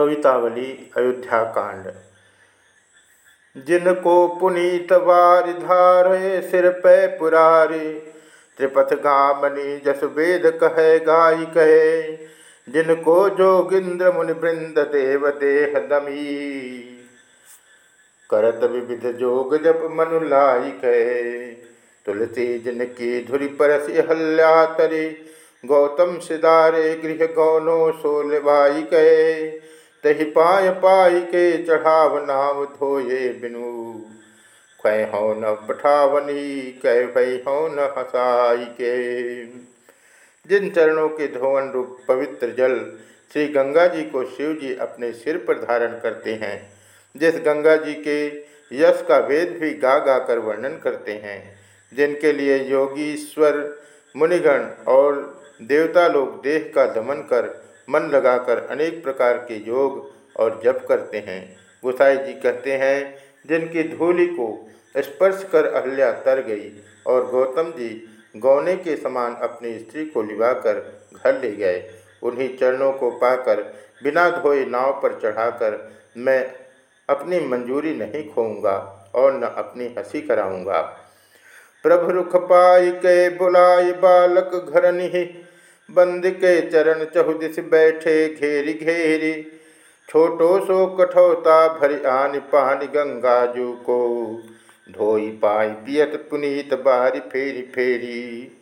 कवितावली अयोध्या कांड जिनको पुनीत वार धारे, सिर पे पुरारी, त्रिपथ गामनी जस वेद कहे गाय कहे। जिनको जोगिंद्र मुनि वृंद देव देह दमी। करत विविध जोग जप मनु लाई कहे। तुलसी जिनकी धुरी परस हल्या तरी, गौतम सिदारे गृह गौनो सोलवाई कहे। तही पाय पाई के चढ़ाव नाम धोये बिनु। कै हो न पठावनी कह भई हो न हसाई के। जिन चरणों के धोवन रूप पवित्र जल, श्री गंगा जी को शिव जी अपने सिर पर धारण करते हैं। जिस गंगा जी के यश का वेद भी गा गा कर वर्णन करते हैं, जिनके लिए योगीश्वर, मुनिगण और देवता लोग देह का दमन कर मन लगाकर अनेक प्रकार के योग और जप करते हैं। गुसाई जी कहते हैं, जिनकी धूलि को स्पर्श कर अहल्या तर गई और गौतम जी गौने के समान अपनी स्त्री को लिवाकर घर ले गए, उन्हीं चरणों को पाकर बिना धोए नाव पर चढ़ाकर मैं अपनी मंजूरी नहीं खोऊँगा और न अपनी हँसी कराऊँगा। प्रभु रुख पाई के बुलाए बालक घर नहीं बंद के चरण चहुदिस बैठे घेरी घेरी। छोटो सो कठौता भरि आन पान गंगा जू को। धोई पाई पियत पुनीत बारी फेरी फेरी।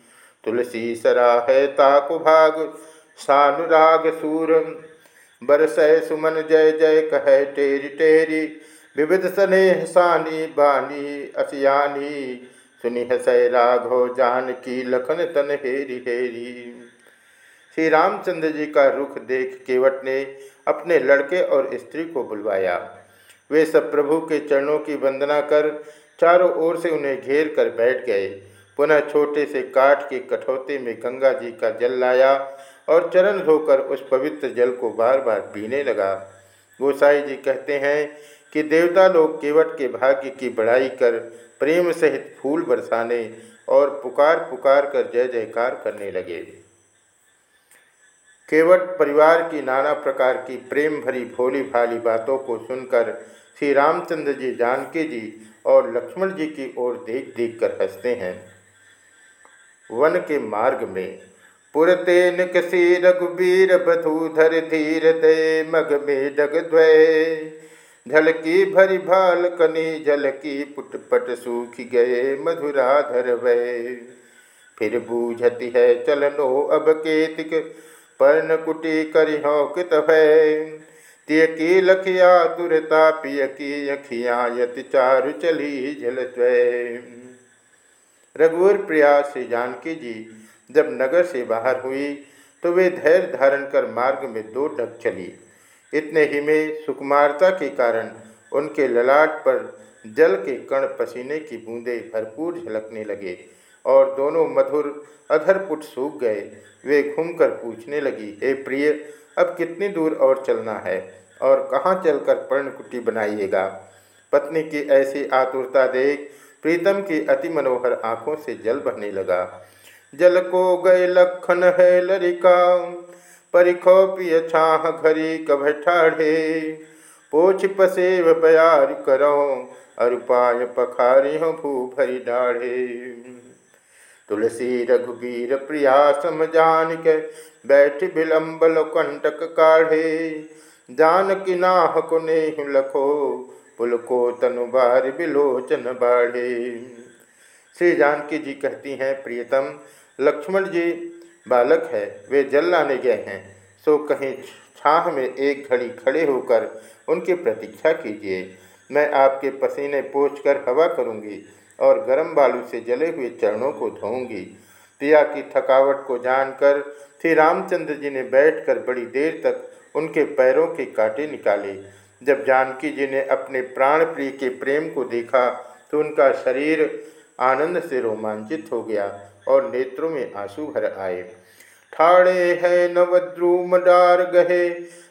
तुलसी सरा है ताकु भाग, सानुराग सूर। बरसय सुमन जय जय कह टेरी टेरी। विविध स्नेह सानी बानी, असियानी। सुनि हसय राघो जान की लखन तन हेरी हेरी। श्री रामचंद्र जी का रुख देख केवट ने अपने लड़के और स्त्री को बुलवाया। वे सब प्रभु के चरणों की वंदना कर चारों ओर से उन्हें घेर कर बैठ गए। पुनः छोटे से काठ के कठौते में गंगा जी का जल लाया और चरण धोकर उस पवित्र जल को बार बार पीने लगा। गोसाई जी कहते हैं कि देवता लोग केवट के भाग्य की बढ़ाई कर प्रेम सहित फूल बरसाने और पुकार पुकार कर जय जयकार करने लगे। केवट परिवार की नाना प्रकार की प्रेम भरी भोली भाली बातों को सुनकर श्री रामचंद्र जी जानकी जी और लक्ष्मण जी की ओर देख देख कर हँसते हैं। वन के मार्ग में पुरते निकसी रघुबीर बधूधर धीर दे मग में डग झलकी भरी भाल कनी झलकी पुट पट सूख गए मधुराधर वय फिर बूझती है चलनो अब केतिक पर्ण कुटी करिहो कित भय तिय की लखिया तुरता पिय की अखिया, यति चारु चली झल रघुवर प्रिया श्री जानकी जी जब नगर से बाहर हुई तो वे धैर्य धारण कर मार्ग में दो ढक चली। इतने ही में सुकुमारता के कारण उनके ललाट पर जल के कण पसीने की बूंदें भरपूर झलकने लगे। और दोनों मधुर अधरपुट सूख गए। वे घूमकर पूछने लगी, हे प्रिय, अब कितनी दूर और चलना है? और कहाँ चलकर पर्णकुटी बनाइएगा? पत्नी की ऐसी आतुरता देख प्रीतम की अति मनोहर आँखों से जल बहने लगा। जल को गए लखन है लरिका परिखो पिय छाह घरी कभ पोछ पसेव प्यार करो, अरुपाय पखारी हो भू भरी डाढ़े। तुलसी रघुबीर प्रिया समझान के बैठ विलम्ब कंटक काढ़े। जान की नाह को नेह लखो पुल को तनुबार बिलोचन बाढ़े। श्री जानकी जी कहती हैं, प्रियतम, लक्ष्मण जी, बालक है, वे जल लाने गए हैं। सो कहीं छाह में एक घड़ी खड़े होकर उनकी प्रतीक्षा कीजिए। मैं आपके पसीने पोछ कर हवा करूँगी। और गर्म बालू से जले हुए चरणों को धोऊँगी। पिया की थकावट को जानकर श्री रामचंद्र जी ने बैठकर बड़ी देर तक उनके पैरों के कांटे निकाले। जब जानकी जी ने अपने प्राण प्रिय के प्रेम को देखा तो उनका शरीर आनंद से रोमांचित हो गया और नेत्रों में आँसू भर आए। ठाड़े है नवद्रुम डार गहे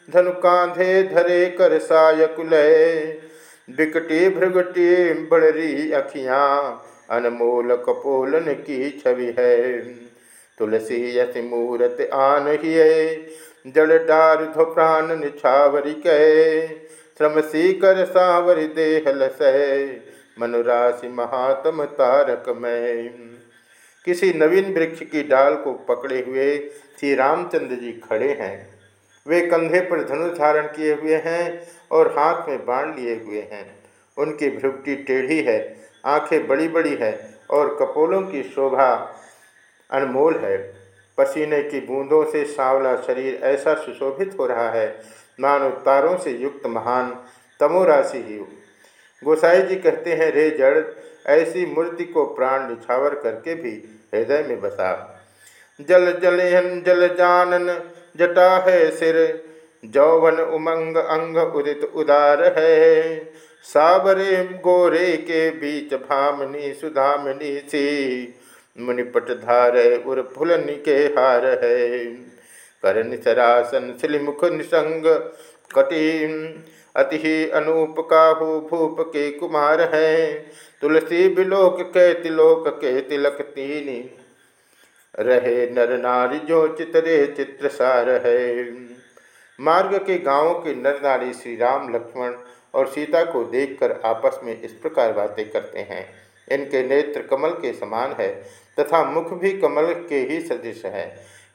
धनु कांधे धरे कर सायकुलय। बिकटी भृगटी बड़री अखियाँ अनमोल कपोलन की छवि है। तुलसी यस मूरत आन ही जड़ डार धो प्राण निछावरी कहे। श्रम सी कर सावरी देह लसय मनुराशि महात्म तारक में किसी नवीन वृक्ष की डाल को पकड़े हुए श्री रामचंद्र जी खड़े हैं। वे कंधे पर धनुष धारण किए हुए हैं और हाथ में बाण लिए हुए हैं। उनकी भ्रुक्ति टेढ़ी है, आँखें बड़ी बड़ी है और कपोलों की शोभा अनमोल है। पसीने की बूंदों से सांवला शरीर ऐसा सुशोभित हो रहा है, मानो तारों से युक्त महान तमोराशि ही। गोसाई जी कहते हैं, रे जड़, ऐसी मूर्ति को प्राण निछावर करके भी हृदय में बसा। जल जलहन जल जानन जटा है सिर, जौवन उमंग अंग उदित उदार है। साबरे गोरे के बीच भामनी सुधामनी सी, मुनिपट धार उर फुलन के हार है। कर निसरासन शिलिमुख निसंग कटी अति अनूप काहू भूप के कुमार हैं। तुलसी बिलोक के तिलोक के तिलक तीनी रहे नर नारी जो चितरे चित्र सार है। मार्ग के गाँवों के नर नारी श्री राम, लक्ष्मण और सीता को देखकर आपस में इस प्रकार बातें करते हैं। इनके नेत्र कमल के समान है तथा मुख भी कमल के ही सदृश है।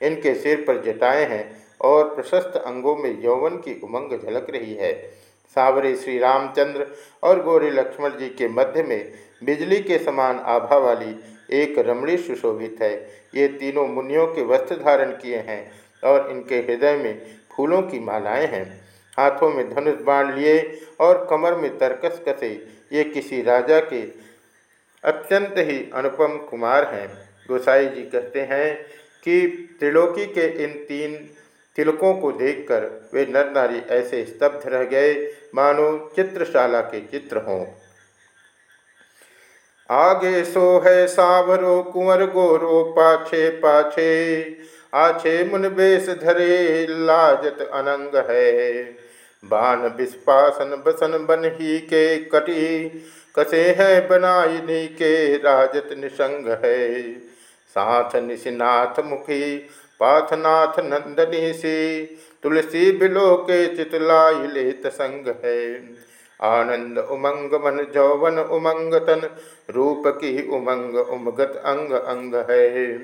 इनके सिर पर जटाएँ हैं और प्रशस्त अंगों में यौवन की उमंग झलक रही है। सावरे श्री रामचंद्र और गोरे लक्ष्मण जी के मध्य में बिजली के समान आभा वाली एक रमणी सुशोभित है। ये तीनों मुनियों के वस्त्र धारण किए हैं और इनके हृदय में फूलों की मालाएँ हैं। हाथों में धनुष बाण लिए और कमर में तरकस कसे। ये किसी राजा के अत्यंत ही अनुपम कुमार हैं। गोसाई जी कहते हैं कि त्रिलोकी के इन तीन तिलकों को देखकर वे नर नारी ऐसे स्तब्ध रह गए, मानो चित्रशाला के चित्र हों। आगे सो है सावरो कुंवर गोरो पाछे पाछे, आछे मुन बेस धरे लाजत अनंग है। बान बिस्पासन बसन बन ही के कटी, कसे है बनाई के राजत निसंग है। साथ निशिनाथ मुखी, पाथनाथ नंदनी सी, तुलसी बिलो के चितलाई लेत संग है। आनंद उमंग मन जौवन उमंग तन, रूप की उमंग उमगत अंग अंग है।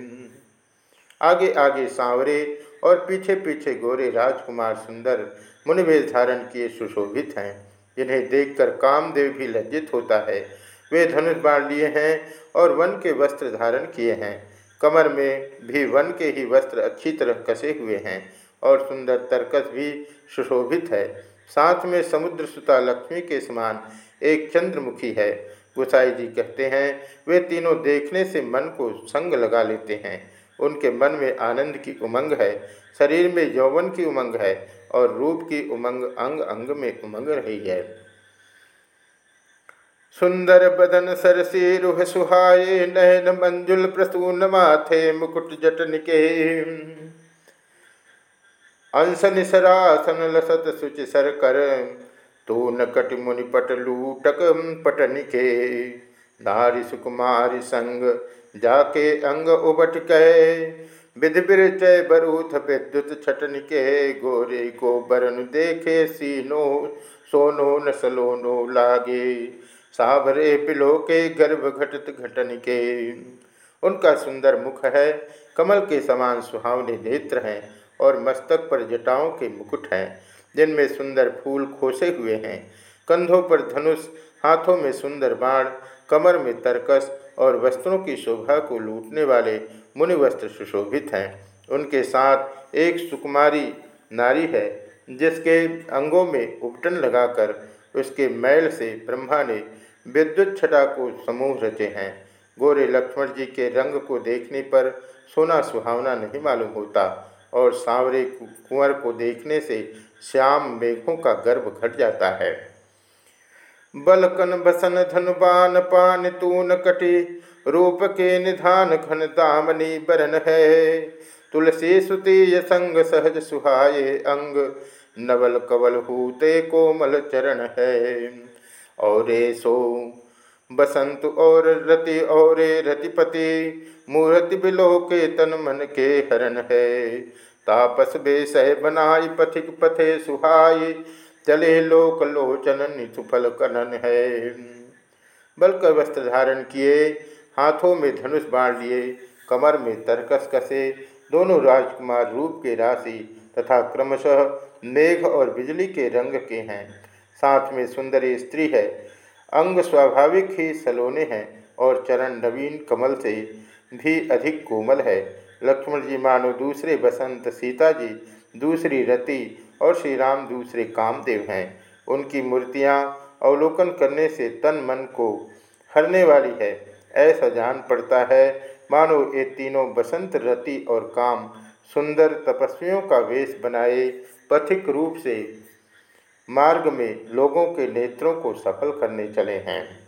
आगे आगे सांवरे और पीछे पीछे गोरे राजकुमार सुंदर मुनिवेश धारण किए सुशोभित हैं। जिन्हें देखकर कामदेव भी लज्जित होता है। वे धनुष बाण लिए हैं और वन के वस्त्र धारण किए हैं। कमर में भी वन के ही वस्त्र अच्छी तरह कसे हुए हैं और सुंदर तरकस भी सुशोभित है। साथ में समुद्र सुता लक्ष्मी के समान एक चंद्रमुखी है। गुसाई जी कहते हैं, वे तीनों देखने से मन को संग लगा लेते हैं। उनके मन में आनंद की उमंग है, शरीर में यौवन की उमंग है और रूप की उमंग अंग अंग में उमंग रही है। सुंदर बदन सरसी रुह सुहाये नयन मंजुल प्रसून माथे मुकुट जटन के। अंश निसरासन लसत सुचि सर कर तो नकट मुनि पट लूटक पटनिके नारी सुकुमारी संग जाके अंग उबट कहे विधि बिरचय बरूथ विद्युत छटन के गोरे को बरन देखे सीनो सोनो नसलोनो लागे साभरे पिलो के गर्भ घटत घटन के उनका सुंदर मुख है, कमल के समान सुहावने नेत्र हैं। और मस्तक पर जटाओं के मुकुट हैं, जिनमें सुंदर फूल खोसे हुए हैं। कंधों पर धनुष, हाथों में सुंदर बाण, कमर में तरकस और वस्त्रों की शोभा को लूटने वाले मुनि वस्त्र सुशोभित हैं। उनके साथ एक सुकुमारी नारी है, जिसके अंगों में उपटन लगाकर उसके मैल से ब्रह्मा ने विद्युत छटा को समूह रचे हैं। गोरे लक्ष्मण जी के रंग को देखने पर सोना सुहावना नहीं मालूम होता। और सांवरे कुंवर को देखने से श्याम मेघों का गर्भ घट जाता है। बलकन बसन धनुबान पान तून कटी, रूप के निधान घन दामनी बरन है। तुलसी सुती संग सहज सुहाये अंग, नवल कवल हूते कोमल चरण है। और सो बसंत और रति और रतिपति, मूर्ति बिलो के तन मन के हरण है। तापस बेसह बनाई, पथिक पथे सुहाई चले लोक लोचन सुफल कनन है। बलकर वस्त्र धारण किए, हाथों में धनुष बाढ़ लिए, कमर में तरकस कसे, दोनों राजकुमार रूप के राशि तथा क्रमशः मेघ और बिजली के रंग के हैं। साथ में सुंदरी स्त्री है अंग स्वाभाविक ही सलोने हैं और चरण नवीन कमल से भी अधिक कोमल है। लक्ष्मण जी मानो दूसरे बसंत सीता जी, दूसरी रति और श्री राम दूसरे कामदेव हैं। उनकी मूर्तियाँ अवलोकन करने से तन मन को हरने वाली है। ऐसा जान पड़ता है, मानो ये तीनों बसंत रति और काम सुंदर तपस्वियों का वेश बनाए पथिक रूप से मार्ग में लोगों के नेत्रों को सफल करने चले हैं।